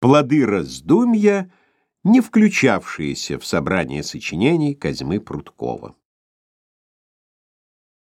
Плоды раздумья, не включавшиеся в собрание сочинений Козьмы Прудкова.